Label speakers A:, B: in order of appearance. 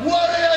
A: What